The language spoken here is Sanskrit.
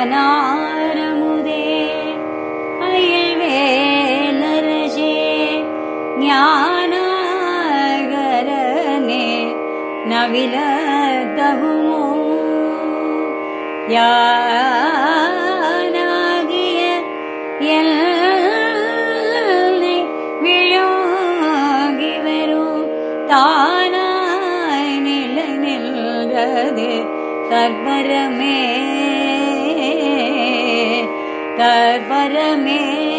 வானாரமுதே அயில்வேலரசே ஞானாகரனே நவில தகுமோ யானாகிய எல்லை விழுங்கி வரும் தானாய் நிலை நின்றது தற்பரமே परमे